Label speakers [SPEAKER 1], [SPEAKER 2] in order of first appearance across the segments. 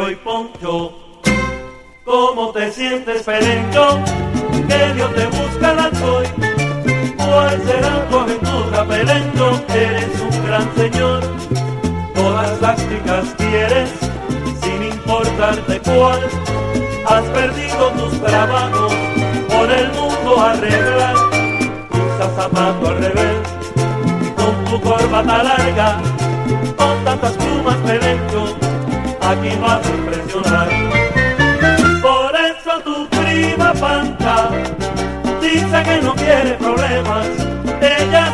[SPEAKER 1] Pincho y Poncho, ¿cómo te sientes, Perencho? Que Dios te busca la soy. ¿Cuál será tu aventura, Perencho? Eres un gran señor. Todas las chicas quieres, sin importarte cuál. Has perdido tus trabajos, por el mundo arreglar. Usas zapato al revés, con tu corbata larga, con tantas plumas, Perencho aquí no hace que no quiere problemas. Ella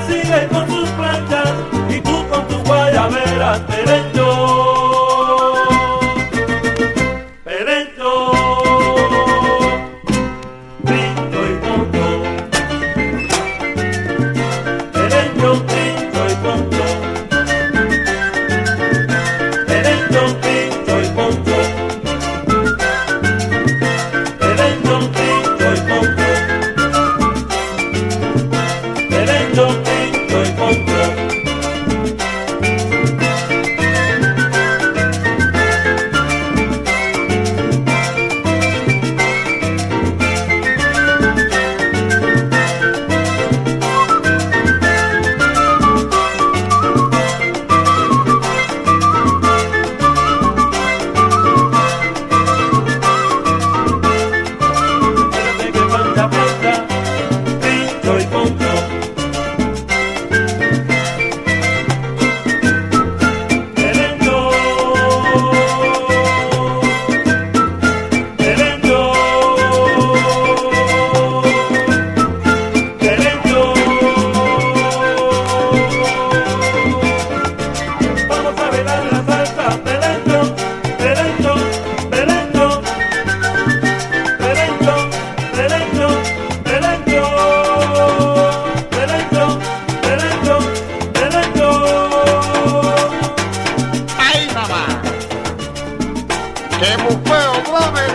[SPEAKER 2] ¡Qué bufeo, brother!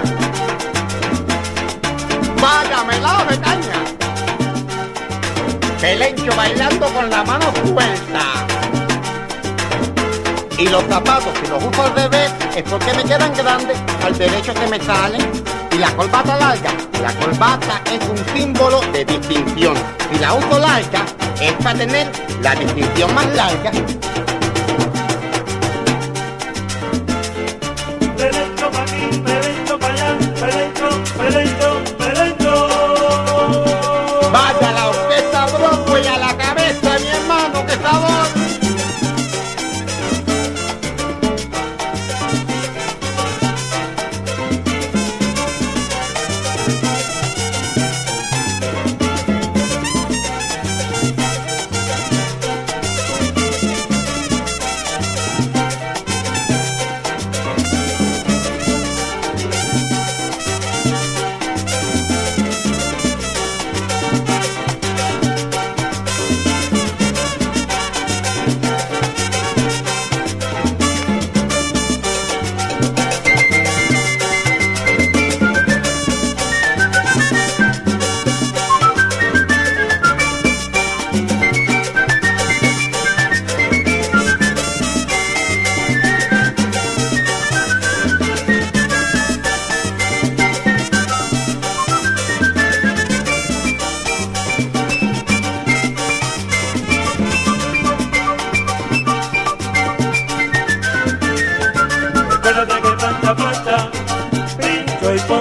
[SPEAKER 2] ¡Vaya melado de caña! Pelencho bailando con la mano suelta. Y los zapatos, si los uso al revés, es porque me quedan grandes, al derecho se me salen. Y la corbata larga, la corbata es un símbolo de distinción. Si la uso larga, es para tener la distinción más larga.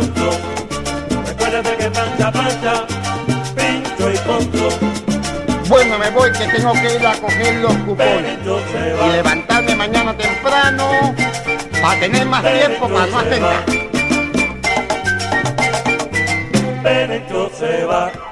[SPEAKER 1] Poncho. Recuérdate que plancha, plancha, pincho y poncho.
[SPEAKER 2] Bueno, me voy que tengo que ir a coger los cupones. Y
[SPEAKER 1] va,
[SPEAKER 2] levantarme mañana temprano para tener más tiempo para no hacer nada.
[SPEAKER 1] Perencho se va.